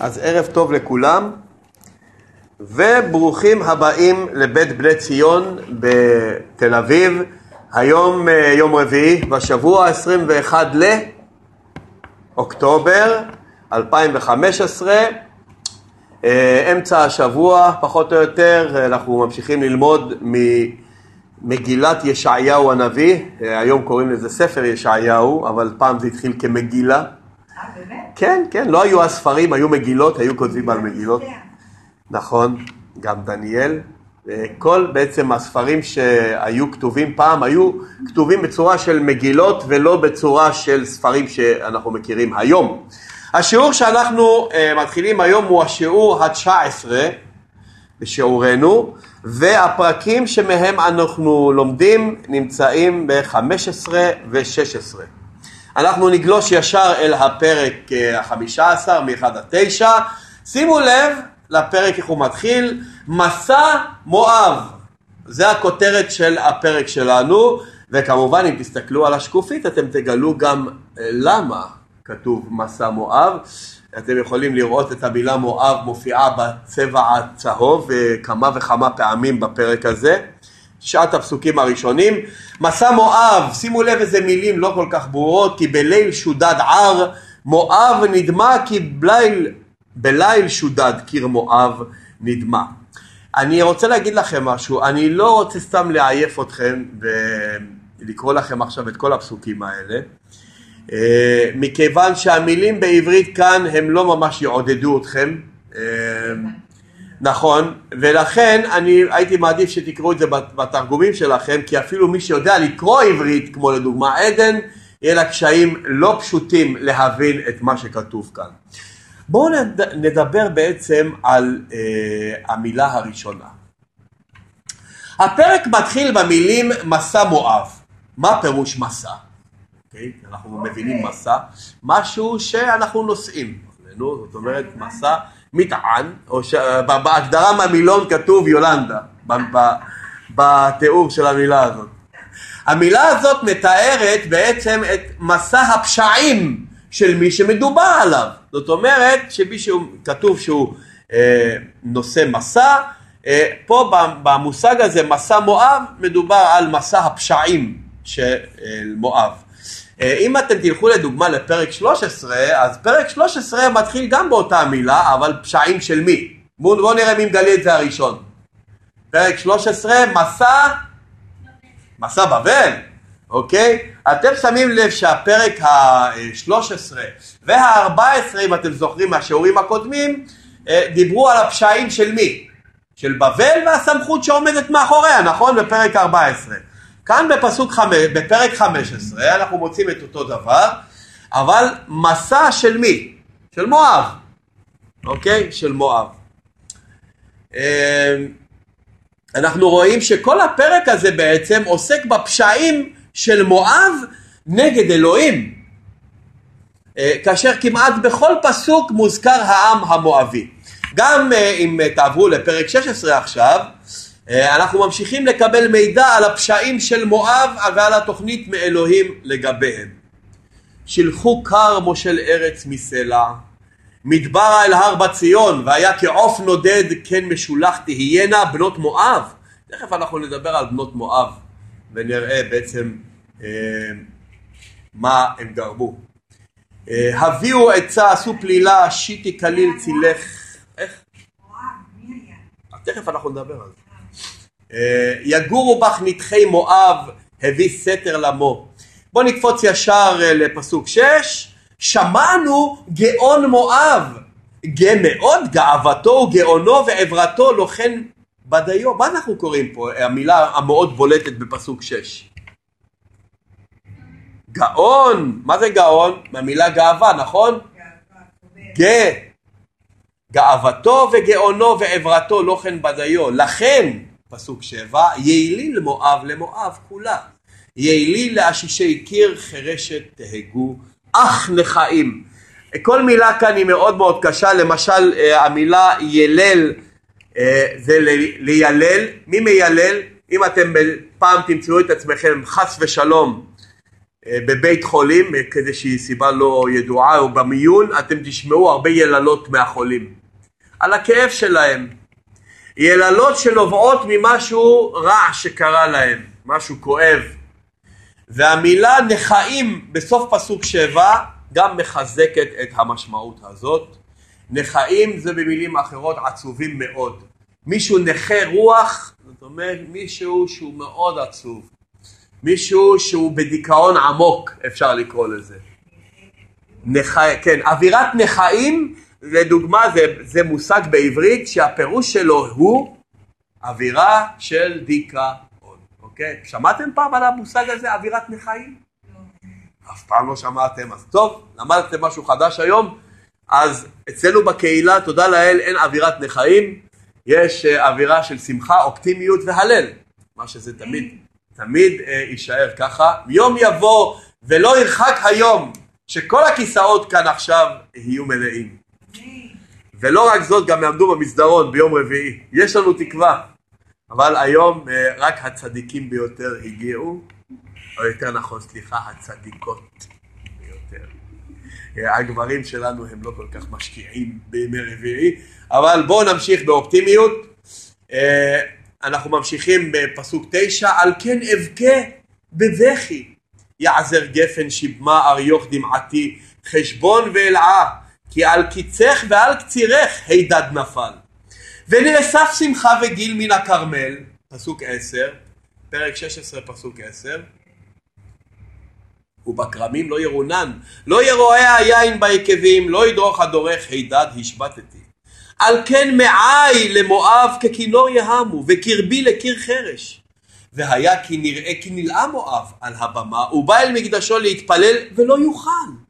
אז ערב טוב לכולם, וברוכים הבאים לבית בני ציון בתל אביב. היום אה, יום רביעי, בשבוע 21 לאוקטובר 2015, אה, אמצע השבוע פחות או יותר, אנחנו ממשיכים ללמוד ממגילת ישעיהו הנביא, אה, היום קוראים לזה ספר ישעיהו, אבל פעם זה התחיל כמגילה. כן, כן, לא היו הספרים, היו מגילות, היו כותבים על מגילות. נכון, גם דניאל. כל בעצם הספרים שהיו כתובים פעם היו כתובים בצורה של מגילות ולא בצורה של ספרים שאנחנו מכירים היום. השיעור שאנחנו uh, מתחילים היום הוא השיעור ה-19 בשיעורנו והפרקים שמהם אנחנו לומדים נמצאים ב-15 ו-16. אנחנו נגלוש ישר אל הפרק ה-15 מ-1 עד 9. שימו לב לפרק איך הוא מתחיל, מסע מואב. זה הכותרת של הפרק שלנו, וכמובן אם תסתכלו על השקופית אתם תגלו גם אה, למה כתוב מסע מואב. אתם יכולים לראות את המילה מואב מופיעה בצבע הצהוב אה, כמה וכמה פעמים בפרק הזה. תשעת הפסוקים הראשונים. מסע מואב, שימו לב איזה מילים לא כל כך ברורות, כי בליל שודד ער, מואב נדמה כי בליל, בליל שודד קיר מואב נדמה. אני רוצה להגיד לכם משהו, אני לא רוצה סתם לעייף אתכם ולקרוא לכם עכשיו את כל הפסוקים האלה, אה, מכיוון שהמילים בעברית כאן הם לא ממש יעודדו אתכם. נכון, ולכן אני הייתי מעדיף שתקראו את זה בתרגומים שלכם, כי אפילו מי שיודע לקרוא עברית, כמו לדוגמה עדן, יהיה לה קשיים לא פשוטים להבין את מה שכתוב כאן. בואו נדבר בעצם על אה, המילה הראשונה. הפרק מתחיל במילים מסע מואב. מה פירוש מסע? Okay, אוקיי? אנחנו מבינים מסע, משהו שאנחנו נוסעים. זאת אומרת מסע מטען, או שבהגדרה מהמילון כתוב יולנדה, בתיאור של המילה הזאת. המילה הזאת מתארת בעצם את מסע הפשעים של מי שמדובר עליו. זאת אומרת שמישהו, כתוב שהוא אה, נושא מסע, אה, פה במושג הזה מסע מואב מדובר על מסע הפשעים של מואב. אה, אם אתם תלכו לדוגמה לפרק 13, אז פרק 13 מתחיל גם באותה מילה, אבל פשעים של מי? בואו בוא נראה מי מגלה את זה הראשון. פרק 13, מסע, מסע בבל, אוקיי? אתם שמים לב שהפרק ה-13 וה-14, אם אתם זוכרים מהשיעורים הקודמים, אה, דיברו על הפשעים של מי? של בבל והסמכות שעומדת מאחוריה, נכון? בפרק 14. כאן בפסוק חמש, בפרק 15 אנחנו מוצאים את אותו דבר, אבל מסע של מי? של מואב, אוקיי? של מואב. אמ, אנחנו רואים שכל הפרק הזה בעצם עוסק בפשעים של מואב נגד אלוהים. אה, כאשר כמעט בכל פסוק מוזכר העם המואבי. גם אה, אם תעברו לפרק 16 עכשיו, אה, אנחנו ממשיכים לקבל מידע על הפשעים של מואב ועל התוכנית מאלוהים לגביהם. שילחו קר מושל ארץ מסלע, מדבר אל הר בציון, והיה כעוף נודד כן משולח תהיינה בנות מואב. תכף אנחנו נדבר על בנות מואב ונראה בעצם אה, מה הם גרמו. אה, הביאו עצה, עשו פלילה, שיטי כליל צילך. איך? תכף אנחנו נדבר על זה. אה, יגורו בך נדחי מואב, הביא סתר למו. בואו נקפוץ ישר אה, לפסוק 6, שמענו גאון מואב, גא מאוד גאוותו וגאונו ועברתו לוחן בדיו. מה אנחנו קוראים פה, המילה המאוד בולטת בפסוק 6? גאון, מה זה גאון? מהמילה גאווה, נכון? גא. גאוותו וגאונו ועברתו לא כן בדיו, לכן פסוק שבע, יעילי למואב למואב כולה, יעילי לאשישי קיר חרשת תהגו, אך לחיים. כל מילה כאן היא מאוד מאוד קשה, למשל אה, המילה ילל אה, זה לילל, מי מיילל? אם אתם פעם תמצאו את עצמכם חס ושלום אה, בבית חולים, שהיא סיבה לא ידועה, או במיון, אתם תשמעו הרבה יללות מהחולים. על הכאב שלהם. יללות שנובעות ממשהו רע שקרה להם, משהו כואב. והמילה נכאים בסוף פסוק שבע גם מחזקת את המשמעות הזאת. נכאים זה במילים אחרות עצובים מאוד. מישהו נכה רוח, זאת אומרת מישהו שהוא מאוד עצוב. מישהו שהוא בדיכאון עמוק, אפשר לקרוא לזה. נח... כן, אווירת נכאים, לדוגמה, זה, זה מושג בעברית שהפירוש שלו הוא אווירה של דיכאון, אוקיי? שמעתם פעם על המושג הזה, אווירת נכאים? אף פעם לא שמעתם, אז טוב, למדתם משהו חדש היום, אז אצלנו בקהילה, תודה לאל, אין אווירת נכאים, יש אה, אווירה של שמחה, אופטימיות והלל, מה שזה תמיד, תמיד אה, יישאר ככה. יום יבוא ולא ירחק היום שכל הכיסאות כאן עכשיו יהיו מלאים. ולא רק זאת, גם יעמדו במסדרון ביום רביעי. יש לנו תקווה. אבל היום אה, רק הצדיקים ביותר הגיעו, או יותר נכון, סליחה, הצדיקות ביותר. אה, הגברים שלנו הם לא כל כך משקיעים בימי רביעי, אבל בואו נמשיך באופטימיות. אה, אנחנו ממשיכים בפסוק תשע, על כן אבכה בבכי, יעזר גפן שבמה אריוך דמעתי, חשבון ואלעה, כי על קיצך ועל קצירך הידד נפל. ונאסף שמחה וגיל מן הכרמל, פסוק עשר, פרק 16 פסוק עשר, ובכרמים לא ירונן, לא ירועה היין ביקבים, לא ידרוך הדורך הידד השבתתי. על כן מעי למואב ככינור יהמו, וקרבי לקיר חרש. והיה כי נראה כי נלאה מואב על הבמה, הוא בא אל מקדשו להתפלל ולא יוכל.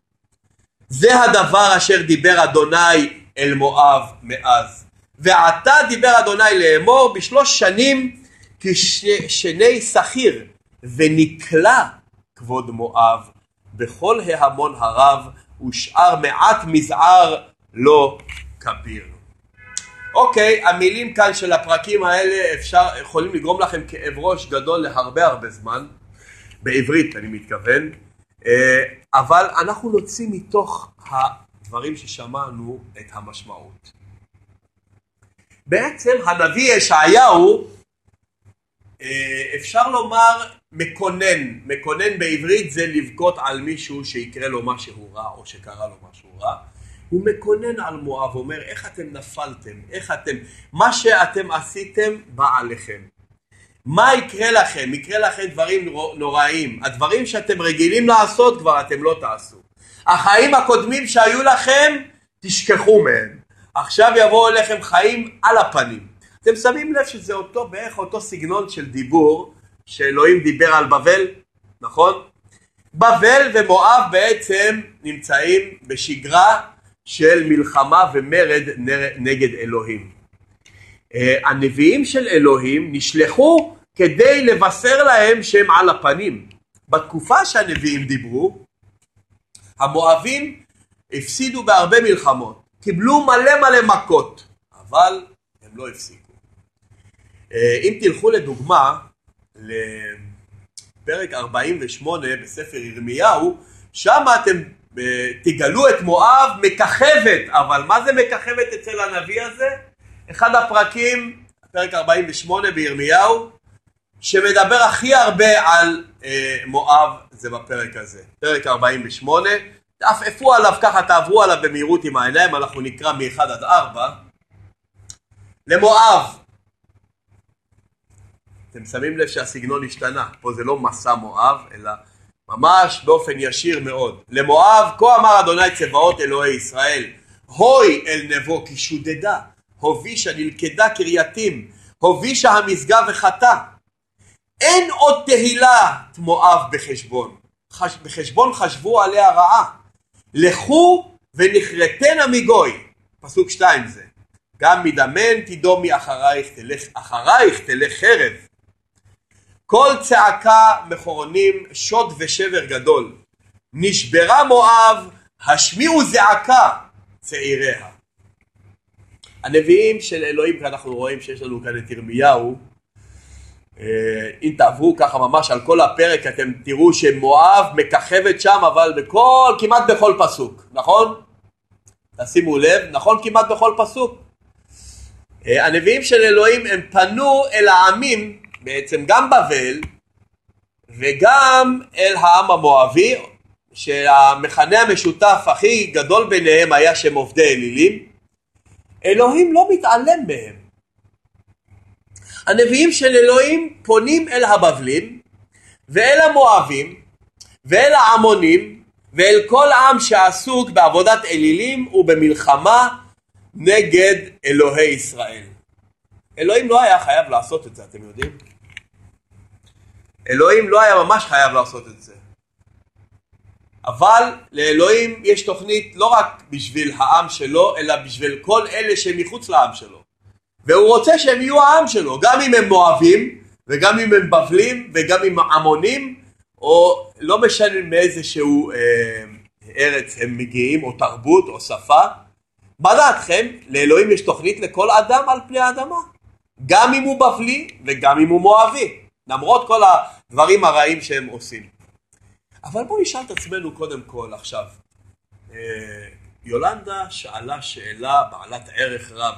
זה הדבר אשר דיבר אדוני אל מואב מאז. ועתה דיבר אדוני לאמור בשלוש שנים כשני שכיר ונקלע כבוד מואב בכל ההמון הרב ושאר מעט מזער לא כביר. אוקיי, המילים כאן של הפרקים האלה אפשר, יכולים לגרום לכם כאב ראש גדול להרבה הרבה זמן, בעברית אני מתכוון, אבל אנחנו נוציא מתוך הדברים ששמענו את המשמעות. בעצם הנביא ישעיהו, אה, אפשר לומר מקונן, מקונן בעברית זה לבכות על מישהו שיקרה לו משהו רע או שקרה לו משהו רע. הוא מקונן על מואב, אומר איך אתם נפלתם, איך אתם, מה שאתם עשיתם בא עליכם. מה יקרה לכם? יקרה לכם דברים נוראים. הדברים שאתם רגילים לעשות כבר אתם לא תעשו. החיים הקודמים שהיו לכם, תשכחו מהם. עכשיו יבואו אליכם חיים על הפנים. אתם שמים לב שזה אותו, בערך אותו סגנון של דיבור שאלוהים דיבר על בבל, נכון? בבל ומואב בעצם נמצאים בשגרה של מלחמה ומרד נגד אלוהים. אה, הנביאים של אלוהים נשלחו כדי לבשר להם שהם על הפנים. בתקופה שהנביאים דיברו, המואבים הפסידו בהרבה מלחמות, קיבלו מלא מלא מכות, אבל הם לא הפסיקו. אה, אם תלכו לדוגמה לפרק 48 בספר ירמיהו, שם אתם אה, תגלו את מואב מככבת, אבל מה זה מככבת אצל הנביא הזה? אחד הפרקים, פרק 48 בירמיהו, שמדבר הכי הרבה על אה, מואב זה בפרק הזה, פרק 48, תעפפו עליו ככה, תעברו עליו במהירות עם העיניים, אנחנו נקרא מ-1 עד 4. למואב, אתם שמים לב שהסגנון השתנה, פה זה לא מסע מואב, אלא ממש באופן ישיר מאוד. למואב, כה אמר אדוני צבאות אלוהי ישראל, הוי אל נבו כי שודדה, הובישה נלכדה קרייתים, הובישה המשגב וחטא. אין עוד תהילת מואב בחשבון, חש... בחשבון חשבו עליה רעה. לכו ונכרתנה מגוי, פסוק שתיים זה, גם מדמן תדומי אחרייך תלך, אחרייך תלך חרב. כל צעקה מכורנים שוד ושבר גדול. נשברה מואב, השמיעו זעקה צעיריה. הנביאים של אלוהים, כי אנחנו רואים שיש לנו כאן את ירמיהו, אה, אם תעברו ככה ממש על כל הפרק אתם תראו שמואב מככבת שם אבל בכל, כמעט בכל פסוק, נכון? תשימו לב, נכון כמעט בכל פסוק. אה, הנביאים של אלוהים הם פנו אל העמים, בעצם גם בבל וגם אל העם המואבי, שהמכנה המשותף הכי גדול ביניהם היה שהם עובדי אלילים. אלוהים לא מתעלם מהם. הנביאים של אלוהים פונים אל הבבלים ואל המואבים ואל העמונים ואל כל עם שעסוק בעבודת אלילים ובמלחמה נגד אלוהי ישראל. אלוהים לא היה חייב לעשות את זה, אתם יודעים? אלוהים לא היה ממש חייב לעשות את זה. אבל לאלוהים יש תוכנית לא רק בשביל העם שלו, אלא בשביל כל אלה שהם מחוץ לעם שלו. והוא רוצה שהם יהיו העם שלו, גם אם הם מואבים, וגם אם הם בבלים, וגם אם עמונים, או לא משנה מאיזשהו אה, ארץ הם מגיעים, או תרבות, או שפה. מה דעתכם? לאלוהים יש תוכנית לכל אדם על פני האדמה. גם אם הוא בבלי וגם אם הוא מואבי. למרות כל הדברים הרעים שהם עושים. אבל בואו נשאל את עצמנו קודם כל עכשיו. אה, יולנדה שאלה שאלה בעלת ערך רב.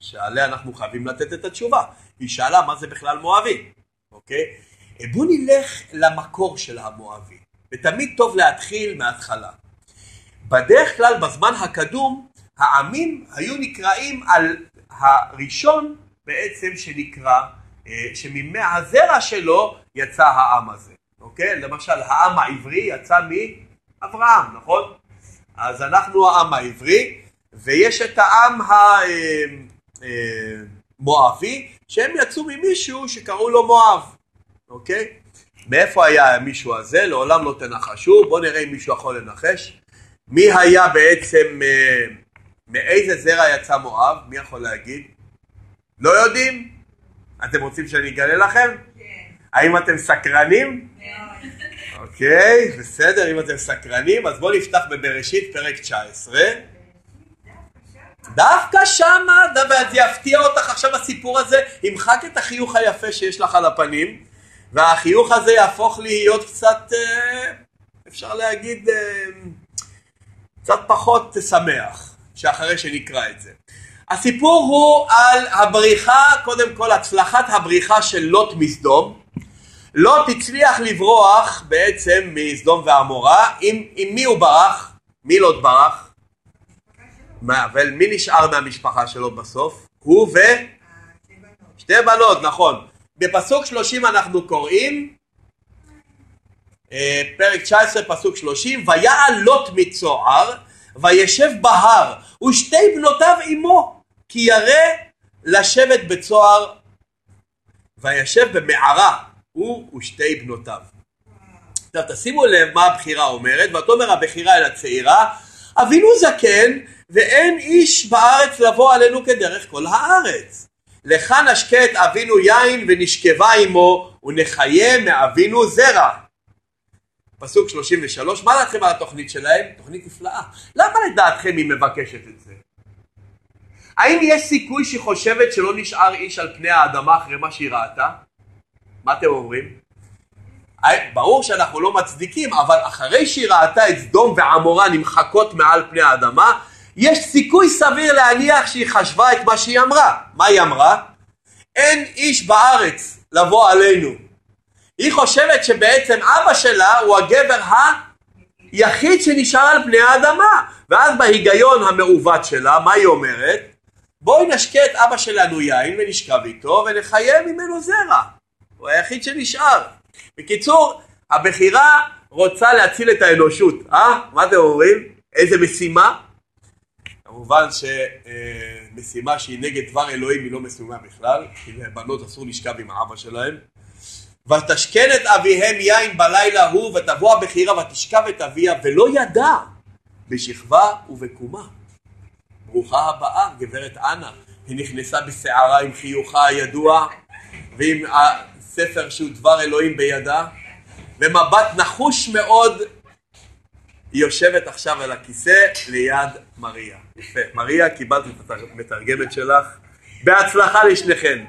שעליה אנחנו חייבים לתת את התשובה. היא שאלה מה זה בכלל מואבי, אוקיי? בואו נלך למקור של המואבי, ותמיד טוב להתחיל מההתחלה. בדרך כלל בזמן הקדום העמים היו נקראים על הראשון בעצם שנקרא, אה, שממי הזרע שלו יצא העם הזה, אוקיי? למשל העם העברי יצא מאברהם, נכון? אז אנחנו העם העברי ויש את העם ה... אה, אה, שהם יצאו ממישהו שקראו לו מואב, אוקיי? מאיפה היה המישהו הזה? לעולם לא תנחשו, בואו נראה אם מישהו יכול לנחש. מי היה בעצם, אה, מאיזה זרע יצא מואב? מי יכול להגיד? לא יודעים? אתם רוצים שאני אגלה לכם? כן. האם אתם סקרנים? אוקיי, בסדר, אם אתם סקרנים, אז בואו נפתח בבראשית פרק 19. דווקא שמה, זה יפתיע אותך עכשיו הסיפור הזה, ימחק את החיוך היפה שיש לך על הפנים, והחיוך הזה יהפוך להיות קצת, אה, אפשר להגיד, אה, קצת פחות שמח, שאחרי שנקרא את זה. הסיפור הוא על הבריחה, קודם כל הצלחת הבריחה של לוט מסדום. לוט הצליח לברוח בעצם מסדום ועמורה, עם, עם מי הוא ברח? מי לוט ברח? מה, אבל מי נשאר מהמשפחה שלו בסוף? הוא ו... שתי בנות, נכון. בפסוק שלושים אנחנו קוראים, אה, פרק 19 פסוק שלושים, ויעל לוט מצוער וישב בהר ושתי בנותיו עמו כי ירא לשבת בצוער וישב במערה הוא ושתי בנותיו. עכשיו תשימו לב מה הבחירה אומרת, ותאמר הבחירה אל הצעירה אבינו זקן ואין איש בארץ לבוא עלינו כדרך כל הארץ. לך נשקה את אבינו יין ונשכבה עמו ונחיה מאבינו זרע. פסוק 33, מה דעתכם על התוכנית שלהם? תוכנית נפלאה. למה לדעתכם היא מבקשת את זה? האם יש סיכוי שהיא חושבת שלא נשאר איש על פני האדמה אחרי מה שהיא ראתה? מה אתם אומרים? ברור שאנחנו לא מצדיקים, אבל אחרי שהיא ראתה את סדום ועמורה נמחקות מעל פני האדמה, יש סיכוי סביר להניח שהיא חשבה את מה שהיא אמרה. מה היא אמרה? אין איש בארץ לבוא עלינו. היא חושבת שבעצם אבא שלה הוא הגבר היחיד שנשאר על פני האדמה. ואז בהיגיון המעוות שלה, מה היא אומרת? בואי נשקה את אבא שלנו יין ונשכב איתו ונחיה ממנו זרע. הוא היחיד שנשאר. בקיצור, הבחירה רוצה להציל את האנושות, אה? מה אתם אומרים? איזה משימה? כמובן שמשימה שהיא נגד דבר אלוהים היא לא משימה בכלל, כי לבנות אסור לשכב עם האבא שלהם. ותשכן את אביהם יין בלילה ההוא ותבוא הבחירה ותשכב את אביה ולא ידע בשכבה ובקומה. ברוכה הבאה גברת אנה, היא נכנסה בסערה עם חיוכה הידוע ועם הספר שהוא דבר אלוהים בידה ומבט נחוש מאוד היא יושבת עכשיו על הכיסא ליד מריה. יפה. מריה, קיבלת את המתרגמת שלך. בהצלחה לשניכם.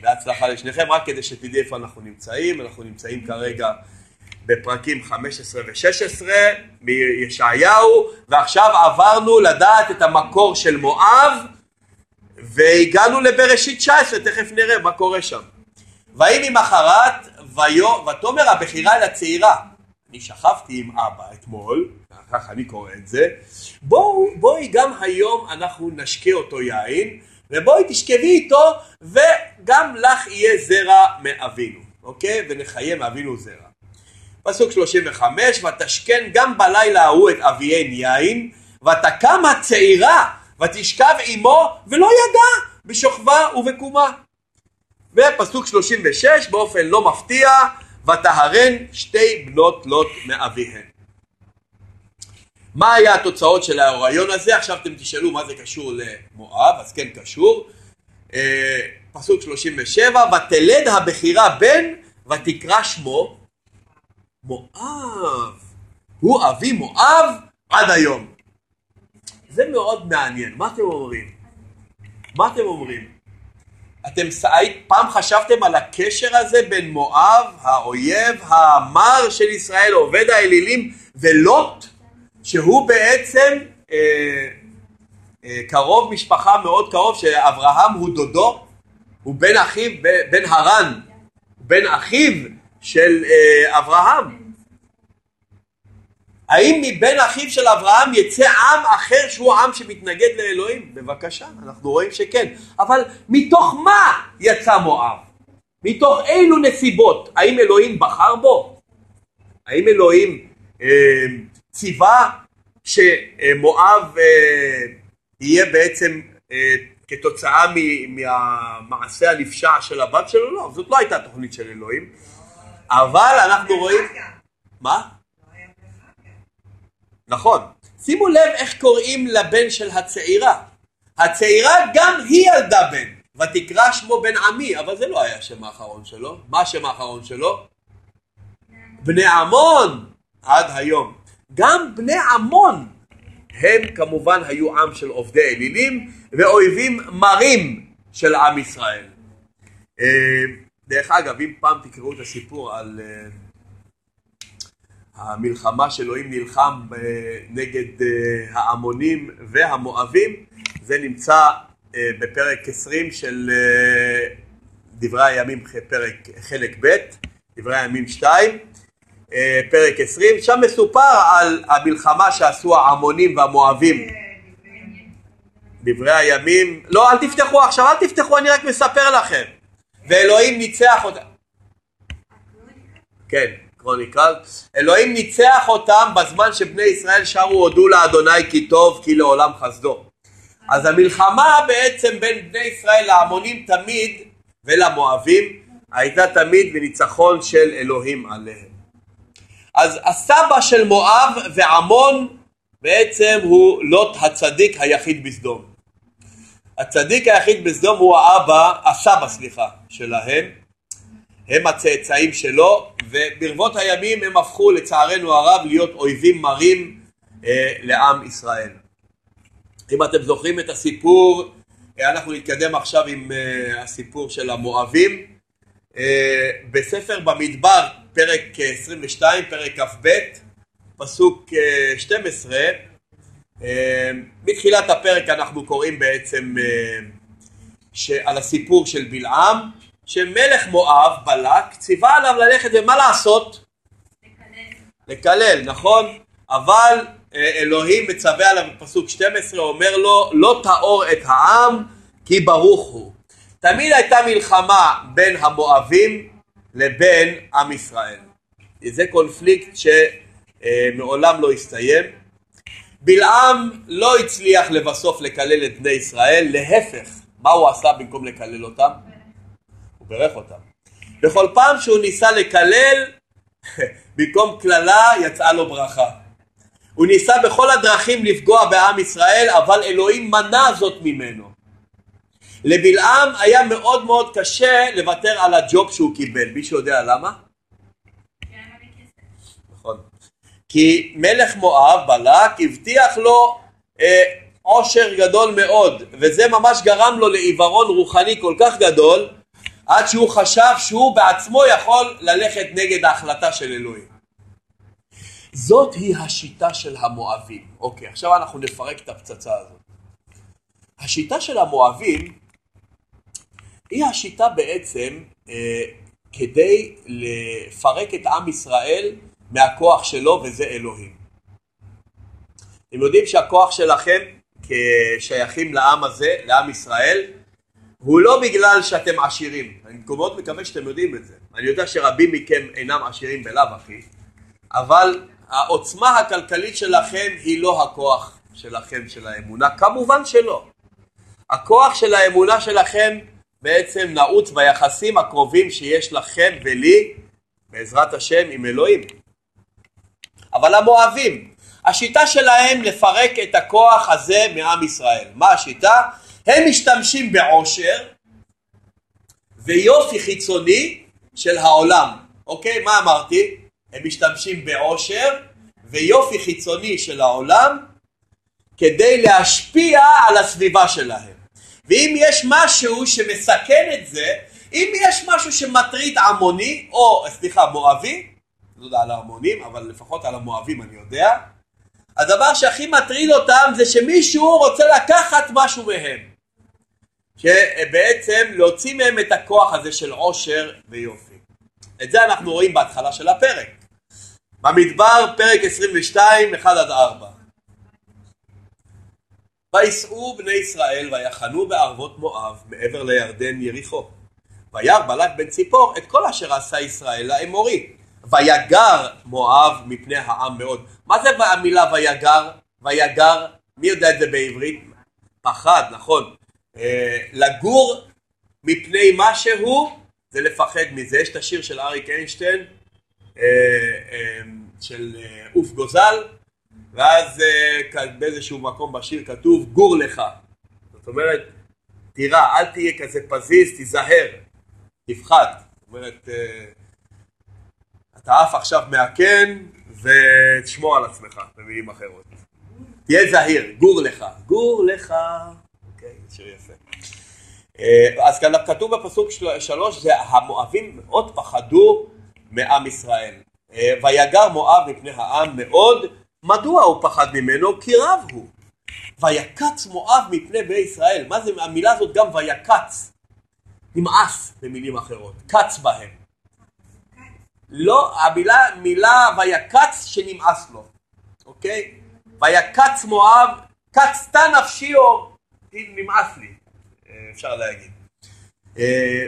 בהצלחה לשניכם, רק כדי שתדעי איפה אנחנו נמצאים, אנחנו נמצאים כרגע בפרקים 15 ו-16 מישעיהו, ועכשיו עברנו לדעת את המקור של מואב, והגענו לבראשית 19, תכף נראה מה קורה שם. ויהי ממחרת, ותאמר הבכירה אל הצעירה, אני שכבתי עם אבא אתמול, ככה אני קורא את זה, בואו, בואי גם היום אנחנו נשקה אותו יין, ובואי תשכבי איתו, וגם לך יהיה זרע מאבינו, אוקיי? ונחיה מאבינו זרע. פסוק 35, ותשכן גם בלילה ההוא את אביהן יין, ותקם הצעירה, ותשכב עמו, ולא ידע בשוכבה ובקומה. ופסוק 36, באופן לא מפתיע, וטהרן שתי בנות לוט מאביהן. מה היה התוצאות של ההוריון הזה? עכשיו אתם תשאלו מה זה קשור למואב, אז כן קשור. אה, פסוק 37, ותלד הבכירה בן ותקרא שמו מואב. הוא אבי מואב עד היום. זה מאוד מעניין, מה אתם אומרים? מה אתם אומרים? אתם פעם חשבתם על הקשר הזה בין מואב, האויב המר של ישראל, עובד האלילים, ולוט, שהוא בעצם אה, אה, קרוב משפחה מאוד קרוב, שאברהם הוא דודו, הוא בן אחיו, בן הרן, בן אחיו של אה, אברהם. האם מבין אחיו של אברהם יצא עם אחר שהוא עם שמתנגד לאלוהים? בבקשה, אנחנו רואים שכן. אבל מתוך מה יצא מואב? מתוך אילו נסיבות? האם אלוהים בחר בו? האם אלוהים אה, ציווה שמואב אה, יהיה בעצם אה, כתוצאה מהמעשה הנפשע של הבת שלו? לא, זאת לא הייתה תוכנית של אלוהים. אבל אנחנו רואים... מה? נכון. שימו לב איך קוראים לבן של הצעירה. הצעירה גם היא ילדה בן, ותקרא שמו בן עמי, אבל זה לא היה השם האחרון שלו. מה השם האחרון שלו? בני עמון עד היום. גם בני עמון הם כמובן היו עם של עובדי אלילים ואויבים מרים של עם ישראל. אה, דרך אגב, אם פעם תקראו את הסיפור על אה, המלחמה שאלוהים נלחם נגד אה, העמונים והמואבים, זה נמצא אה, בפרק 20 של אה, דברי הימים, פרק חלק ב', דברי הימים 2, פרק 20, שם מסופר על המלחמה שעשו העמונים והמואבים. דברי הימים, לא אל תפתחו עכשיו, אל תפתחו, אני רק מספר לכם. ואלוהים ניצח אותם. כן. קרוניקל, אלוהים ניצח אותם בזמן שבני ישראל שרו הודו לאדוני כי טוב כי לעולם חסדו. אז המלחמה בעצם בין בני ישראל להמונים תמיד ולמואבים הייתה תמיד בניצחון של אלוהים עליהם. אז הסבא של מואב ועמון בעצם הוא לוט הצדיק היחיד בסדום. הצדיק היחיד בסדום הוא האבא, הסבא סליחה, שלהם, הם הצאצאים שלו, וברבות הימים הם הפכו לצערנו הרב להיות אויבים מרים אה, לעם ישראל. אם אתם זוכרים את הסיפור, אה, אנחנו נתקדם עכשיו עם אה, הסיפור של המואבים. אה, בספר במדבר, פרק 22, פרק כ"ב, פסוק אה, 12, אה, מתחילת הפרק אנחנו קוראים בעצם אה, על הסיפור של בלעם שמלך מואב, בלק, ציווה עליו ללכת ומה לעשות? לקלל. נכון? אבל אה, אלוהים מצווה עליו בפסוק 12, אומר לו לא תאור את העם כי ברוך הוא. תמיד הייתה מלחמה בין המואבים לבין עם ישראל. זה קונפליקט שמעולם לא הסתיים. בלעם לא הצליח לבסוף לקלל את בני ישראל, להפך, מה הוא עשה במקום לקלל אותם? בירך אותם. בכל פעם שהוא ניסה לקלל, במקום קללה יצאה לו ברכה. הוא ניסה בכל הדרכים לפגוע בעם ישראל, אבל אלוהים מנע זאת ממנו. לבלעם היה מאוד מאוד קשה לוותר על הג'וב שהוא קיבל. מישהו יודע למה? נכון. כי מלך מואב, בלק, הבטיח לו אה, עושר גדול מאוד, וזה ממש גרם לו לעיוורון רוחני כל כך גדול, עד שהוא חשב שהוא בעצמו יכול ללכת נגד ההחלטה של אלוהים. זאת היא השיטה של המואבים. אוקיי, עכשיו אנחנו נפרק את הפצצה הזאת. השיטה של המואבים היא השיטה בעצם אה, כדי לפרק את עם ישראל מהכוח שלו וזה אלוהים. אתם יודעים שהכוח שלכם כשייכים לעם הזה, לעם ישראל, הוא לא בגלל שאתם עשירים. אני מאוד מקווה שאתם יודעים את זה. אני יודע שרבים מכם אינם עשירים בלאו הכי, אבל העוצמה הכלכלית שלכם היא לא הכוח שלכם של האמונה, כמובן שלא. הכוח של האמונה שלכם בעצם נעוץ ביחסים הקרובים שיש לכם ולי, בעזרת השם, עם אלוהים. אבל המואבים, השיטה שלהם לפרק את הכוח הזה מעם ישראל. מה השיטה? הם משתמשים בעושר ויופי חיצוני של העולם. אוקיי? מה אמרתי? הם משתמשים בעושר ויופי חיצוני של העולם כדי להשפיע על הסביבה שלהם. ואם יש משהו שמסכן את זה, אם יש משהו שמטריד עמוני, או סליחה מואבי, לא יודע על ההמונים, אבל לפחות על המואבים אני יודע, הדבר שהכי מטריד אותם זה שמישהו רוצה לקחת משהו מהם. שבעצם להוציא מהם את הכוח הזה של עושר ויופי. את זה אנחנו רואים בהתחלה של הפרק. במדבר פרק 22, 1 עד 4. ויסעו בני ישראל ויחנו בערבות מואב מעבר לירדן יריחו. וירא בלק בן ציפור את כל אשר עשה ישראל לאמורי. ויגר מואב מפני העם מאוד. מה זה המילה ויגר? ויגר, מי יודע את זה בעברית? פחד, נכון. אה, לגור מפני משהו זה לפחד מזה. יש את השיר של אריק איינשטיין, אה, אה, של עוף גוזל, ואז באיזשהו מקום בשיר כתוב גור לך. זאת אומרת, תירא, אל תהיה כזה פזיז, תיזהר, תפחד. זאת אומרת, אתה עף עכשיו מהקן ותשמור על עצמך, במילים אחרות. תהיה זהיר, גור לך, גור לך. אוקיי, שיר יפה. אה, אז כאן כתוב בפסוק שלוש, זה המואבים מאוד פחדו מעם ישראל. אה, ויגר מואב מפני העם מאוד, מדוע הוא פחד ממנו? כי רב הוא. ויקץ מואב מפני בני ישראל. מה זה המילה הזאת גם ויקץ? נמאס במילים אחרות, קץ בהם. לא, המילה מילה ויקץ שנמאס לו, אוקיי? ויקץ מואב, קצתה נפשי או נמאס לי, אה, אפשר להגיד. אה,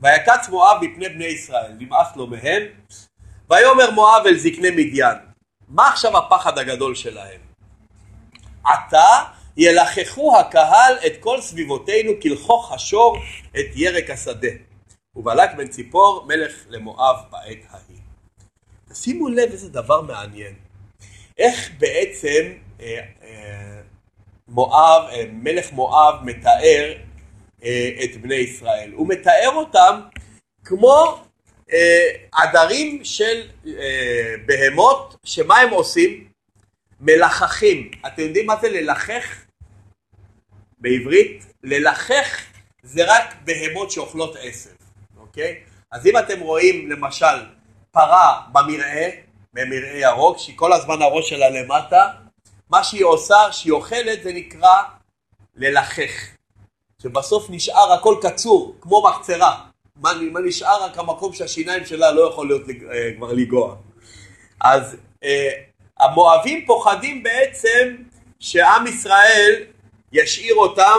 ויקץ מואב מפני בני ישראל, נמאס לו מהם, ויאמר מואב אל זקני מדיין, מה עכשיו הפחד הגדול שלהם? עתה ילחכו הקהל את כל סביבותינו כלכוך השור את ירק השדה. ובלק בן ציפור מלך למואב בעת ההיא. שימו לב איזה דבר מעניין. איך בעצם אה, אה, מואב, אה, מלך מואב מתאר אה, את בני ישראל. הוא מתאר אותם כמו אה, עדרים של אה, בהמות, שמה הם עושים? מלחכים. אתם יודעים מה זה ללחך? בעברית? ללחך זה רק בהמות שאוכלות עשב. אוקיי? אז אם אתם רואים למשל פרה במרעה, במרעה ירוק, שהיא כל הזמן הראש שלה למטה, מה שהיא עושה, שהיא אוכלת, זה נקרא ללחך. שבסוף נשאר הכל קצור, כמו מקצרה. מה, מה נשאר רק המקום שהשיניים שלה לא יכול להיות אה, כבר לגוע. אז אה, המואבים פוחדים בעצם שעם ישראל ישאיר אותם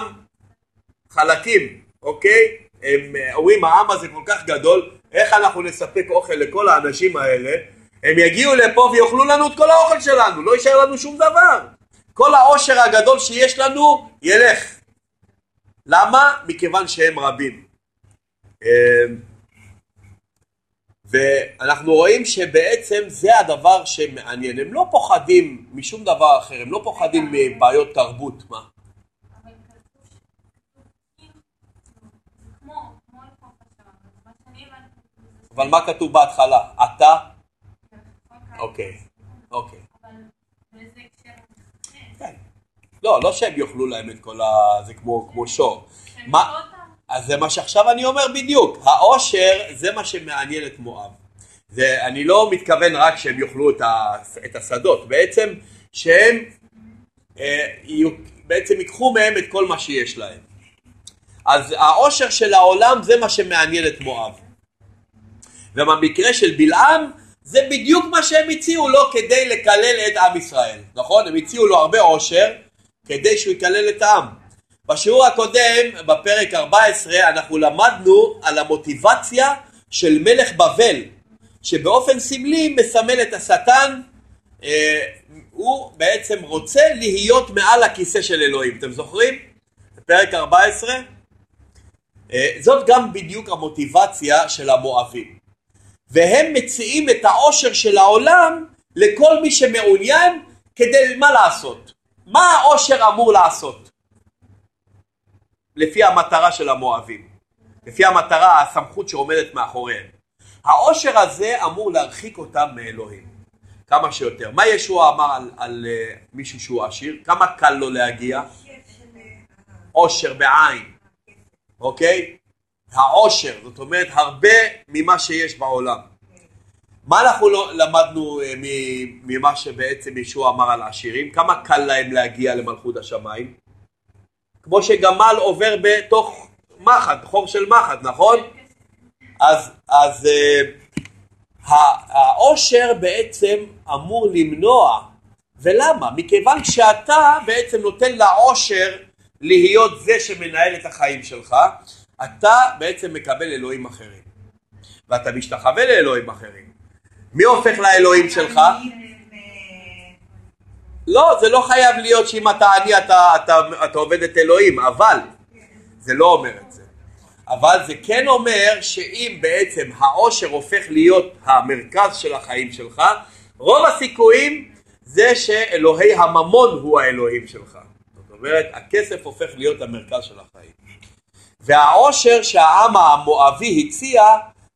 חלקים, אוקיי? הם אה, אומרים העם הזה כל כך גדול, איך אנחנו נספק אוכל לכל האנשים האלה? הם יגיעו לפה ויאכלו לנו את כל האוכל שלנו, לא יישאר לנו שום דבר. כל העושר הגדול שיש לנו ילך. למה? מכיוון שהם רבים. אמ, ואנחנו רואים שבעצם זה הדבר שמעניין, הם לא פוחדים משום דבר אחר, הם לא פוחדים מבעיות תרבות, מה? אבל מה כתוב בהתחלה? אתה? אוקיי, אוקיי. לא, לא שהם יאכלו להם את כל ה... זה כמו, כמו שור. מה? אז זה מה שעכשיו אני אומר בדיוק, העושר זה מה שמעניין את מואב. זה, אני לא מתכוון רק שהם יאכלו את, ה, את השדות, בעצם שהם אה, בעצם ייקחו מהם את כל מה שיש להם. אז העושר של העולם זה מה שמעניין את מואב. ובמקרה של בלעם זה בדיוק מה שהם הציעו לו כדי לקלל את עם ישראל, נכון? הם הציעו לו הרבה עושר כדי שהוא יקלל את העם. בשיעור הקודם, בפרק 14, אנחנו למדנו על המוטיבציה של מלך בבל, שבאופן סמלי מסמל את השטן, אה, הוא בעצם רוצה להיות מעל הכיסא של אלוהים. אתם זוכרים? פרק 14? אה, זאת גם בדיוק המוטיבציה של המואבים. והם מציעים את העושר של העולם לכל מי שמעוניין כדי מה לעשות? מה העושר אמור לעשות? לפי המטרה של המואבים, לפי המטרה, הסמכות שעומדת מאחוריהם. העושר הזה אמור להרחיק אותם מאלוהים, כמה שיותר. מה ישוע אמר על, על uh, מישהו שהוא עשיר? כמה קל לו להגיע? עושר בעין, אוקיי? העושר, זאת אומרת הרבה ממה שיש בעולם. מה אנחנו לא למדנו אה, ממה שבעצם ישוע אמר על העשירים? כמה קל להם להגיע למלכות השמיים? כמו שגמל עובר בתוך מחט, חור של מחט, נכון? אז, אז uh, העושר בעצם אמור למנוע, ולמה? מכיוון שאתה בעצם נותן לעושר להיות זה שמנהל את החיים שלך, אתה בעצם מקבל אלוהים אחרים, ואתה משתחווה לאלוהים אחרים. מי הופך לאלוהים שלך? לא, זה לא חייב להיות שאם אתה עני אתה, אתה, אתה עובד את אלוהים, אבל זה לא אומר את זה. אבל זה כן אומר שאם בעצם העושר הופך להיות המרכז של החיים שלך, רוב הסיכויים זה שאלוהי הממון הוא האלוהים שלך. זאת אומרת, הכסף הופך להיות המרכז של החיים. והעושר שהעם המואבי הציע,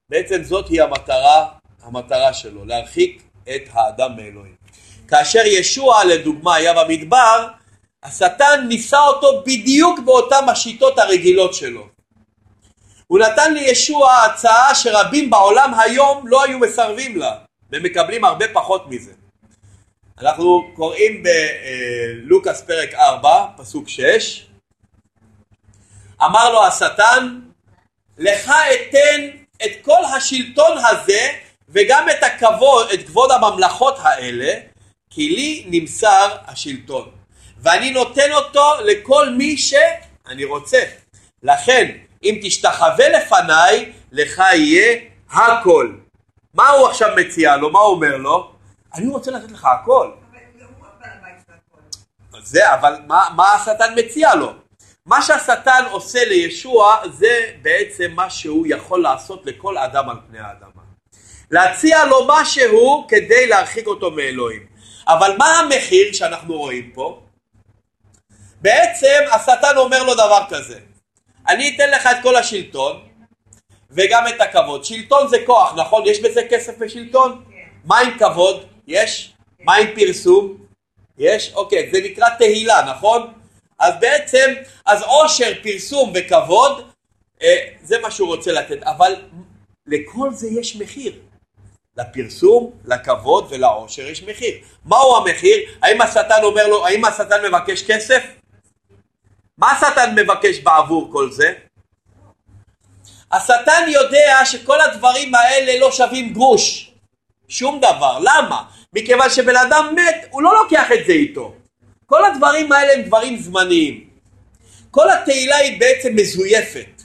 בעצם זאת היא המטרה, המטרה שלו, להרחיק את האדם מאלוהים. כאשר ישוע לדוגמה היה במדבר, השטן ניסה אותו בדיוק באותם השיטות הרגילות שלו. הוא נתן לישוע הצעה שרבים בעולם היום לא היו מסרבים לה, ומקבלים הרבה פחות מזה. אנחנו קוראים בלוקאס פרק 4, פסוק 6, אמר לו השטן, לך אתן את כל השלטון הזה וגם את הכבוד, את כבוד הממלכות האלה, כי לי נמסר השלטון, ואני נותן אותו לכל מי שאני רוצה. לכן, אם תשתחווה לפניי, לך יהיה הכל. מה הוא עכשיו מציע לו? מה הוא אומר לו? אני רוצה לתת לך הכל. זה, אבל מה, מה השטן מציע לו? מה שהשטן עושה לישוע זה בעצם מה שהוא יכול לעשות לכל אדם על פני האדמה. להציע לו משהו כדי להרחיק אותו מאלוהים. אבל מה המחיר שאנחנו רואים פה? בעצם השטן אומר לו דבר כזה, אני אתן לך את כל השלטון וגם את הכבוד. שלטון זה כוח, נכון? יש בזה כסף בשלטון? מה עם כבוד? יש? מה עם פרסום? יש? אוקיי, זה נקרא תהילה, נכון? אז בעצם, אז עושר, פרסום וכבוד, אה, זה מה שהוא רוצה לתת, אבל לכל זה יש מחיר. לפרסום, לכבוד ולעושר יש מחיר. מהו המחיר? האם השטן אומר לו, האם השטן מבקש כסף? מה השטן מבקש בעבור כל זה? השטן יודע שכל הדברים האלה לא שווים גרוש, שום דבר. למה? מכיוון שבן אדם מת, הוא לא לוקח את זה איתו. כל הדברים האלה הם דברים זמניים. כל התהילה היא בעצם מזויפת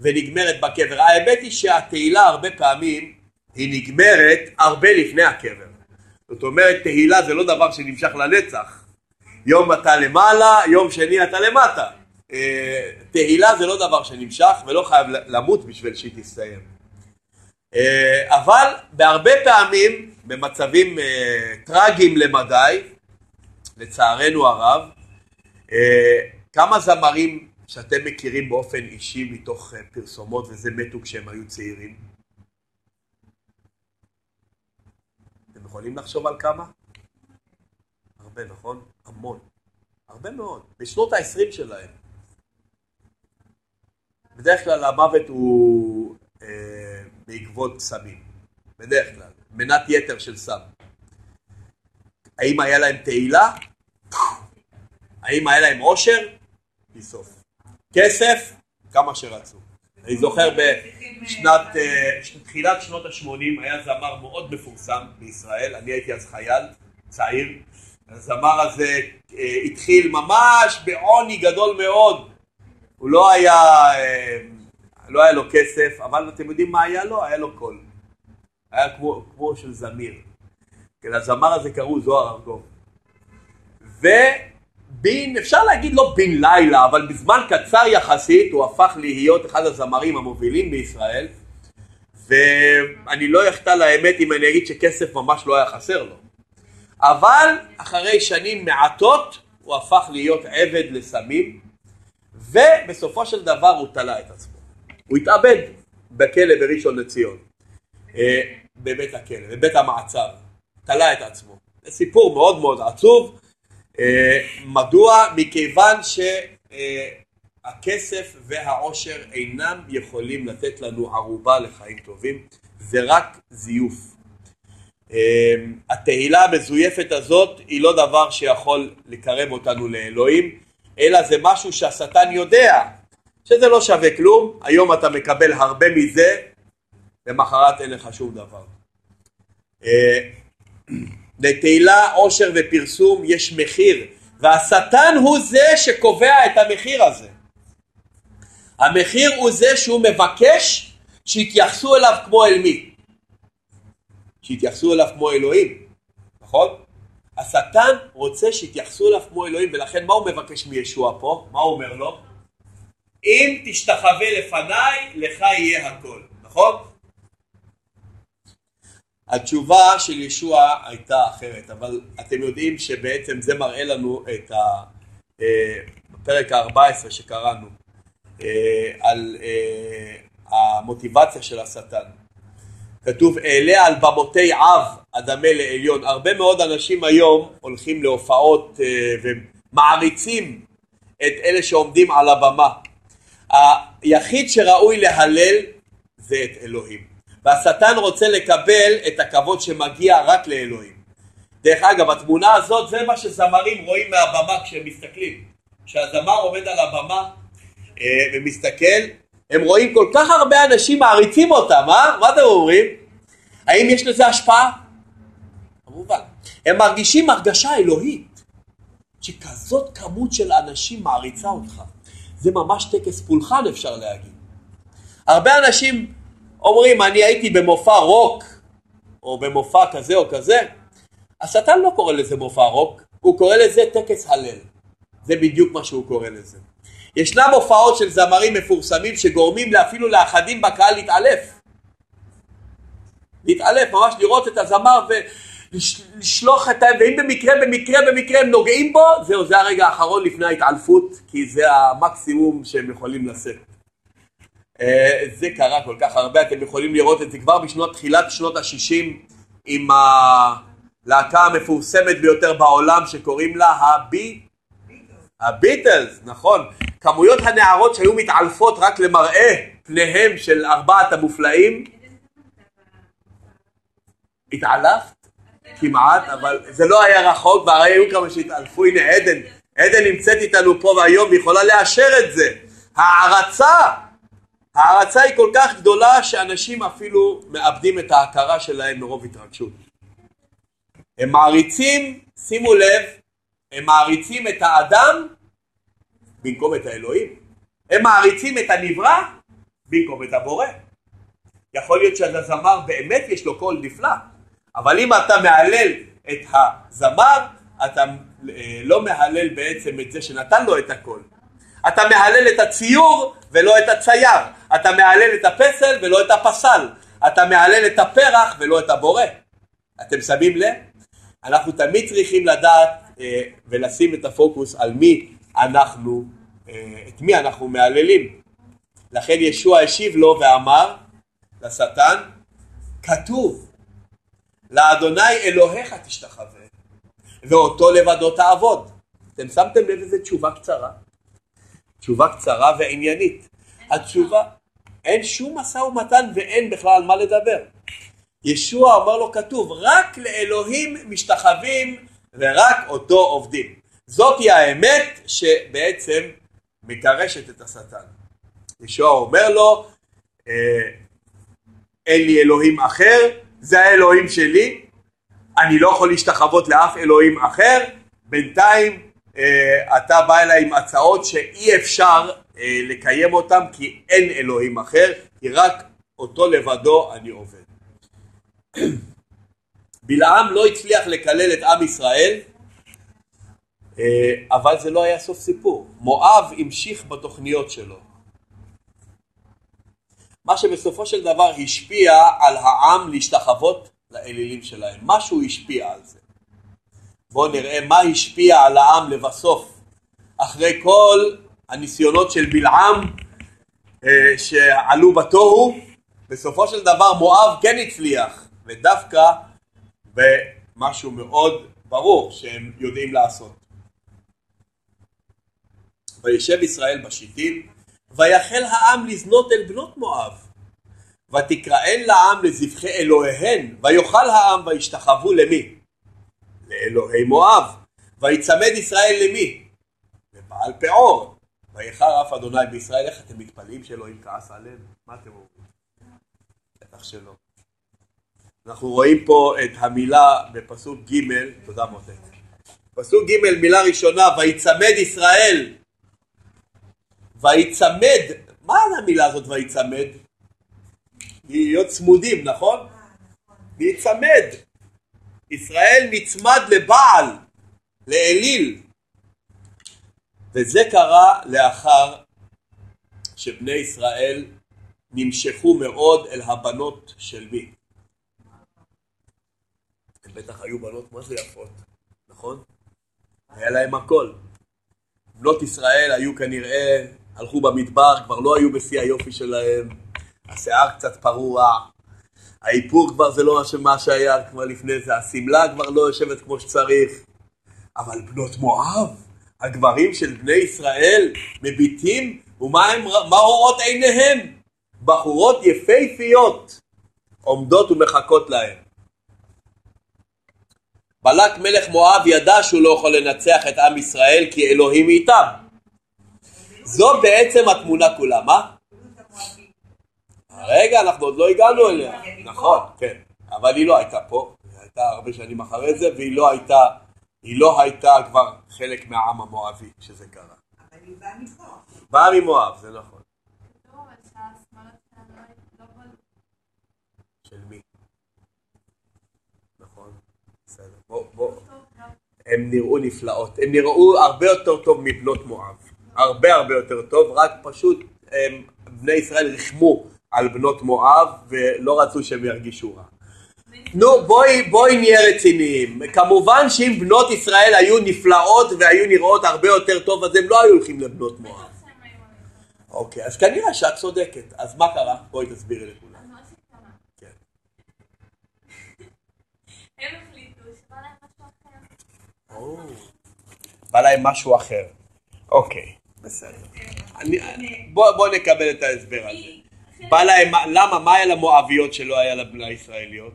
ונגמרת בקבר. האמת היא שהתהילה הרבה פעמים היא נגמרת הרבה לפני הקבר. זאת אומרת, תהילה זה לא דבר שנמשך לנצח. יום אתה למעלה, יום שני אתה למטה. אה, תהילה זה לא דבר שנמשך ולא חייב למות בשביל שהיא תסתיים. אה, אבל בהרבה פעמים, במצבים אה, טרגיים למדי, לצערנו הרב, כמה זמרים שאתם מכירים באופן אישי מתוך פרסומות וזה מתו כשהם היו צעירים? אתם יכולים לחשוב על כמה? הרבה, נכון? המון. הרבה מאוד. בשנות ה-20 שלהם. בדרך כלל המוות הוא אה, בעקבות סמים, בדרך כלל, מנת יתר של סם. האם היה להם תהילה? האם היה להם עושר? בסוף. כסף? כמה שרצו. אני זוכר בשנת, אה, תחילת שנות ה-80 היה זמר מאוד מפורסם בישראל, אני הייתי אז חייל צעיר, הזמר הזה אה, התחיל ממש בעוני גדול מאוד, הוא לא היה, אה, לא היה לו כסף, אבל אתם יודעים מה היה לו? היה לו קול. היה כמו, כמו של זמיר. כן, הזמר הזה קראו זוהר ארגוב. ובין, אפשר להגיד לא בן לילה, אבל בזמן קצר יחסית הוא הפך להיות אחד הזמרים המובילים בישראל, ואני לא אחטא לאמת אם אני אגיד שכסף ממש לא היה חסר לו. אבל אחרי שנים מעטות הוא הפך להיות עבד לסמים, ובסופו של דבר הוא תלה את עצמו. הוא התאבד בכלא בראשון לציון, אה, בבית הכלא, בבית המעצר, תלה את עצמו. זה סיפור מאוד מאוד עצוב. אה, מדוע? מכיוון שהכסף והעושר אינם יכולים לתת לנו ערובה לחיים טובים, זה רק זיוף. אה, התהילה המזויפת הזאת היא לא דבר שיכול לקרב אותנו לאלוהים, אלא זה משהו שהשטן יודע שזה לא שווה כלום, היום אתה מקבל הרבה מזה, למחרת אין לך שום דבר. לתהילה, עושר ופרסום יש מחיר, והשטן הוא זה שקובע את המחיר הזה. המחיר הוא זה שהוא מבקש שיתייחסו אליו כמו אל מי? שיתייחסו אליו כמו אלוהים, נכון? השטן רוצה שיתייחסו אליו כמו אלוהים, ולכן מה הוא מבקש מישוע פה? מה הוא אומר לו? אם תשתחווה לפניי, לך יהיה הכל, נכון? התשובה של ישוע הייתה אחרת, אבל אתם יודעים שבעצם זה מראה לנו את ה... אה, בפרק ה-14 שקראנו אה, על אה, המוטיבציה של השטן. כתוב אעלה על במותי אב אדמה לעליון. הרבה מאוד אנשים היום הולכים להופעות ומעריצים את אלה שעומדים על הבמה. היחיד שראוי להלל זה את אלוהים. והשטן רוצה לקבל את הכבוד שמגיע רק לאלוהים. דרך אגב, התמונה הזאת זה מה שזמרים רואים מהבמה כשהם מסתכלים. כשהזמר עומד על הבמה אה, ומסתכל, הם רואים כל כך הרבה אנשים מעריצים אותם, אה? מה אתם אומרים? האם יש לזה השפעה? כמובן. הם מרגישים הרגשה אלוהית, שכזאת כמות של אנשים מעריצה אותך. זה ממש טקס פולחן אפשר להגיד. הרבה אנשים אומרים אני הייתי במופע רוק או במופע כזה או כזה, השטן לא קורא לזה מופע רוק, הוא קורא לזה טקס הלל. זה בדיוק מה שהוא קורא לזה. ישנם הופעות של זמרים מפורסמים שגורמים אפילו לאחדים בקהל להתעלף. להתעלף, ממש לראות את הזמר ולשלוח את ה... ואם במקרה, במקרה, במקרה הם נוגעים בו, זהו, זה הרגע האחרון לפני ההתעלפות, כי זה המקסימום שהם יכולים לשאת. אה, זה קרה כל כך הרבה, אתם יכולים לראות את זה כבר בשנות, תחילת שנות ה-60 עם הלהקה המפורסמת ביותר בעולם שקוראים לה הבי... הביטלס, נכון. כמויות הנערות שהיו מתעלפות רק למראה פניהם של ארבעת המופלאים. התעלפת? כמעט, אבל זה לא היה רחוק, והרי היו כמה שהתעלפו, הנה עדן, עדן נמצאת איתנו פה והיום ויכולה לאשר את זה. הערצה ההערצה היא כל כך גדולה שאנשים אפילו מאבדים את ההכרה שלהם מרוב התרגשות. הם מעריצים, שימו לב, הם מעריצים את האדם במקום את האלוהים. הם מעריצים את הנברא במקום את הבורא. יכול להיות שהזמר באמת יש לו קול נפלא, אבל אם אתה מהלל את הזמר, אתה אה, לא מהלל בעצם את זה שנתן לו את הקול. אתה מהלל את הציור ולא את הצייר. אתה מהלל את הפסל ולא את הפסל. אתה מהלל את הפרח ולא את הבורא. אתם שמים לב? אנחנו תמיד צריכים לדעת אה, ולשים את הפוקוס על מי אנחנו, אה, את מי אנחנו מהללים. לכן ישוע השיב לו ואמר לשטן, כתוב, לאדוני אלוהיך תשתחווה, ואותו לבדו תעבוד. אתם שמתם לב איזה תשובה קצרה? תשובה קצרה ועניינית. התשובה, אין שום משא ומתן ואין בכלל מה לדבר. ישוע אומר לו כתוב, רק לאלוהים משתחווים ורק אותו עובדים. זאתי האמת שבעצם מגרשת את השטן. ישוע אומר לו, אה, אין לי אלוהים אחר, זה האלוהים שלי, אני לא יכול להשתחוות לאף אלוהים אחר, בינתיים אה, אתה בא אליי עם הצעות שאי אפשר לקיים אותן כי אין אלוהים אחר, כי רק אותו לבדו אני עובד. בלעם לא הצליח לקלל את עם ישראל, אה, אבל זה לא היה סוף סיפור. מואב המשיך בתוכניות שלו. מה שבסופו של דבר השפיע על העם להשתחוות לאלילים שלהם. משהו השפיע על זה. בואו נראה מה השפיע על העם לבסוף. אחרי כל הניסיונות של בלעם אה, שעלו בתוהו, בסופו של דבר מואב כן הצליח, ודווקא במשהו מאוד ברור שהם יודעים לעשות. וישב ישראל בשיטים, ויחל העם לזנות אל בנות מואב. ותקראן לעם לזבחי אלוהיהן, ויאכל העם וישתחוו למי? לאלוהי מואב. ויצמד ישראל למי? לבעל פעור. ויחר אף אדוני בישראל, איך אתם מתפלאים שאלוהים כעס עליהם? מה אתם אומרים? בטח שלא. אנחנו רואים פה את המילה בפסוק ג', תודה מותק. פסוק ג', מילה ראשונה, ויצמד ישראל. ויצמד, מה המילה הזאת ויצמד? להיות צמודים, נכון? להיצמד. ישראל נצמד לבעל, לאליל. וזה קרה לאחר שבני ישראל נמשכו מאוד אל הבנות של מי? הם בטח היו בנות מה זה יפות, נכון? היה להם הכל. בנות ישראל היו כנראה, הלכו במדבר, כבר לא היו בשיא היופי שלהם, השיער קצת פרוע, האיפור כבר זה לא מה שהיה כבר לפני זה, השמלה כבר לא יושבת כמו שצריך. אבל בנות מואב, הגברים של בני ישראל, מביטים, ומה הם, מה רואות עיניהם? בחורות יפהפיות עומדות ומחכות להם. בלק מלך מואב ידע שהוא לא יכול לנצח את עם ישראל כי אלוהים איתם. זו בעצם התמונה כולה, מה? רגע, אנחנו עוד לא הגענו אליה. נכון, כן. אבל היא לא הייתה פה, היא הייתה הרבה שנים אחרי זה, והיא לא הייתה, היא לא הייתה כבר חלק מהעם המואבי כשזה קרה. אבל היא באה ממואב. באה ממואב, זה נכון. של מי? נכון, בסדר. בוא, בוא. הם נראו נפלאות, הם נראו הרבה יותר טוב מבנות מואב. הרבה הרבה יותר טוב, רק פשוט הם, בני ישראל ריחמו על בנות מואב ולא רצו שהם ירגישו רע. נו בואי, בואי נהיה רציניים. כמובן שאם בנות ישראל היו נפלאות והיו נראות הרבה יותר טוב אז הם לא היו הולכים לבנות מואב. אוקיי, אז כנראה שאת צודקת. אז מה קרה? בואי תסבירי לכולם. כן. בא להם משהו אחר. אוקיי, בסדר. בוא נקבל את ההסבר הזה. בא להם, למה, מה היה למואביות שלא היה לבני הישראליות?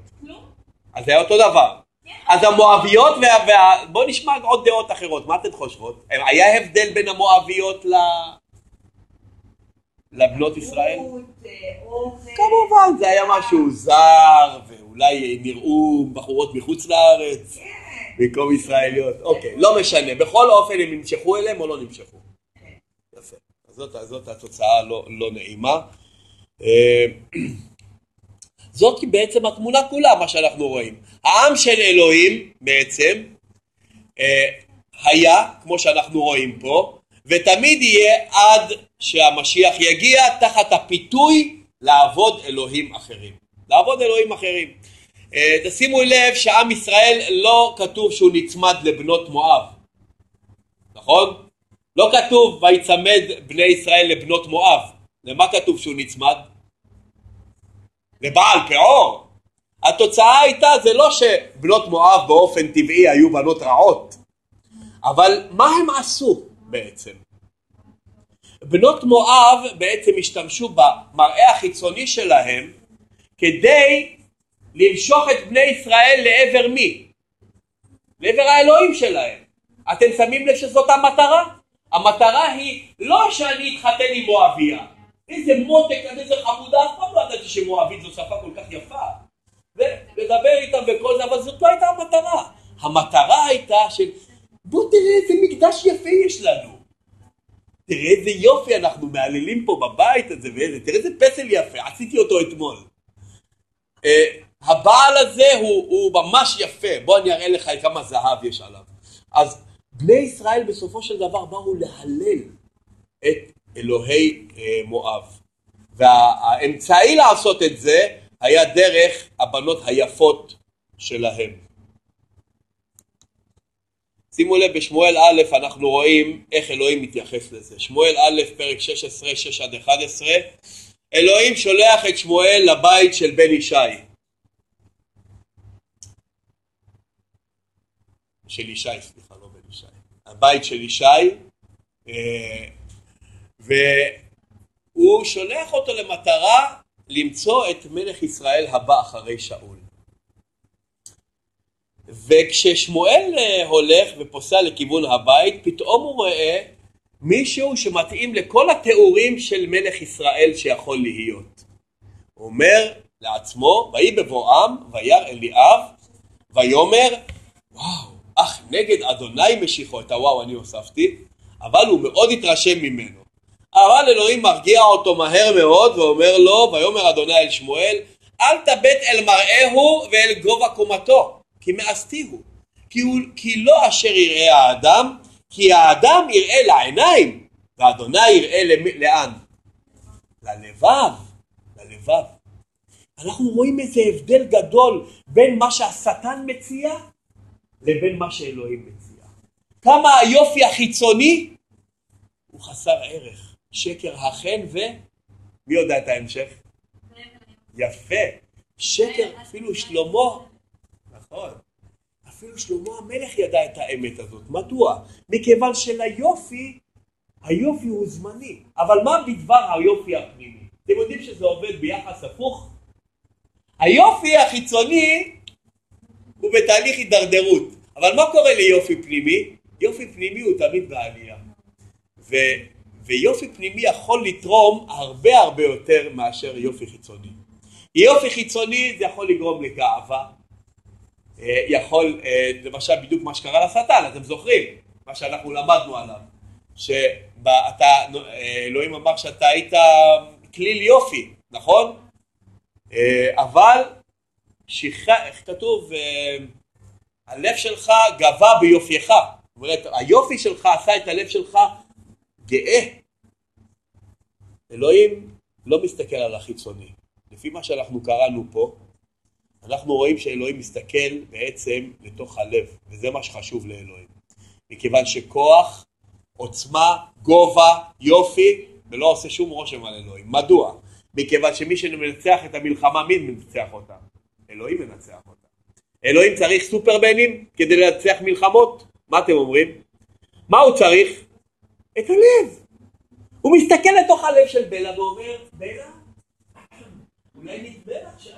אז זה היה אותו דבר. כן. אז המואביות, וה, וה, בואו נשמע עוד דעות אחרות, מה אתן חושבות? היה הבדל בין המואביות ל... לבנות ישראל? אה, כמובן, זה היה משהו זר, ואולי נראו בחורות מחוץ לארץ, כן. במקום ישראליות. אוקיי, לא משנה. בכל אופן, הם נמשכו אליהם או לא נמשכו? כן. יפה. זאת התוצאה לא, לא נעימה. אה, זאת בעצם התמונה כולה, מה שאנחנו רואים. העם של אלוהים בעצם אה, היה, כמו שאנחנו רואים פה, ותמיד יהיה עד שהמשיח יגיע תחת הפיתוי לעבוד אלוהים אחרים. לעבוד אלוהים אחרים. אה, תשימו לב שעם ישראל לא כתוב שהוא נצמד לבנות מואב, נכון? לא כתוב ויצמד בני ישראל לבנות מואב. למה כתוב שהוא נצמד? לבעל פעור. התוצאה הייתה זה לא שבנות מואב באופן טבעי היו בנות רעות, אבל מה הם עשו בעצם? בנות מואב בעצם השתמשו במראה החיצוני שלהם כדי למשוך את בני ישראל לעבר מי? לעבר האלוהים שלהם. אתם שמים לב שזאת המטרה? המטרה היא לא שאני אתחתן עם מואביה. איזה מותק, איזה חמודה, אף פעם לא ידעתי שמואבית זו שפה כל כך יפה. ולדבר איתם וכל זה, אבל זאת לא הייתה המטרה. המטרה הייתה של בוא תראה איזה מקדש יפה יש לנו. תראה איזה יופי אנחנו מהללים פה בבית הזה ואיזה, תראה איזה פסל יפה, עשיתי אותו אתמול. Uh, הבעל הזה הוא, הוא ממש יפה, בוא אני אראה לך כמה זהב יש עליו. אז בני ישראל בסופו של דבר באו להלל את אלוהי uh, מואב. והאמצעי לעשות את זה היה דרך הבנות היפות שלהם. שימו לב בשמואל א' אנחנו רואים איך אלוהים מתייחס לזה. שמואל א' פרק 16, 6 עד 11 אלוהים שולח את שמואל לבית של בן ישי. של ישי, סליחה, לא בן ישי. הבית של ישי אה, והוא שולח אותו למטרה למצוא את מלך ישראל הבא אחרי שאול. וכששמואל אה, הולך ופוסע לכיוון הבית, פתאום הוא רואה מישהו שמתאים לכל התיאורים של מלך ישראל שיכול להיות. הוא אומר לעצמו, ויהי בבואם, וירא אליאב, ויאמר, וואו, אך נגד אדוני משיחו, את הוואו אני הוספתי, אבל הוא מאוד התרשם ממנו. אבל אלוהים מרגיע אותו מהר מאוד ואומר לו, ויאמר אדוני אל שמואל, אל תבט אל מראהו ואל גובה קומתו, כי מאסתי הוא. כי, הוא, כי לא אשר יראה האדם, כי האדם יראה לעיניים, ואדוני יראה לאן? ללבב, ללבב. אנחנו רואים איזה הבדל גדול בין מה שהשטן מציע לבין מה שאלוהים מציע. כמה היופי החיצוני הוא חסר ערך. שקר החן ו... מי יודע את ההמשך? יפה. שקר, אפילו שלמה נכון. אפילו שלמה המלך ידע את האמת הזאת. מדוע? מכיוון שליופי, היופי הוא זמני. אבל מה בדבר היופי הפנימי? אתם יודעים שזה עובד ביחס הפוך? היופי החיצוני הוא בתהליך הידרדרות. אבל מה קורה ליופי פנימי? יופי פנימי הוא תמיד בעלייה. ו, ויופי פנימי יכול לתרום הרבה הרבה יותר מאשר יופי חיצוני. יופי חיצוני זה יכול לגרום לגאווה, אה, יכול, אה, למשל בדיוק מה שקרה לשטן, אתם זוכרים, מה שאנחנו למדנו עליו, שאתה, אה, אלוהים אמר שאתה היית כליל יופי, נכון? אבל איך כתוב, הלב שלך גבה ביופייך, זאת אומרת היופי שלך עשה את הלב שלך גאה. אלוהים לא מסתכל על החיצוני, לפי מה שאנחנו קראנו פה, אנחנו רואים שאלוהים מסתכל בעצם לתוך הלב, וזה מה שחשוב לאלוהים. מכיוון שכוח, עוצמה, גובה, יופי, ולא עושה שום רושם על אלוהים. מדוע? מכיוון שמי שמנצח את המלחמה, מי מנצח אותה? אלוהים מנצח אותה. אלוהים צריך סופרמנים כדי לנצח מלחמות? מה אתם אומרים? מה הוא צריך? את הלב. הוא מסתכל לתוך הלב של בלה ואומר, בלה, אולי נתבע עכשיו.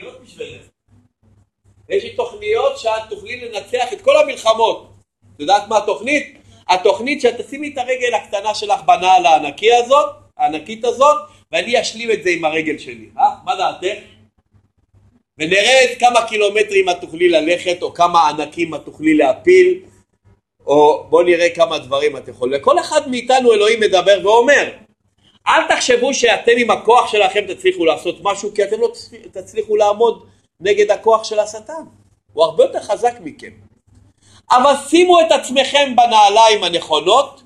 תוכניות בשבילך. יש לי תוכניות שאת תוכלי לנצח את כל המלחמות. את יודעת מה התוכנית? התוכנית שאת תשימי את הרגל הקטנה שלך בנעל הענקי הזאת, הענקית הזאת, ואני אשלים את זה עם הרגל שלי. אה? מה דעתך? ונראה כמה קילומטרים את תוכלי ללכת, או כמה ענקים את תוכלי להפיל, או בואו נראה כמה דברים את יכולה. לכל אחד מאיתנו אלוהים מדבר ואומר, אל תחשבו שאתם עם הכוח שלכם תצליחו לעשות משהו כי אתם לא תצליחו לעמוד נגד הכוח של השטן. הוא הרבה יותר חזק מכם. אבל שימו את עצמכם בנעליים הנכונות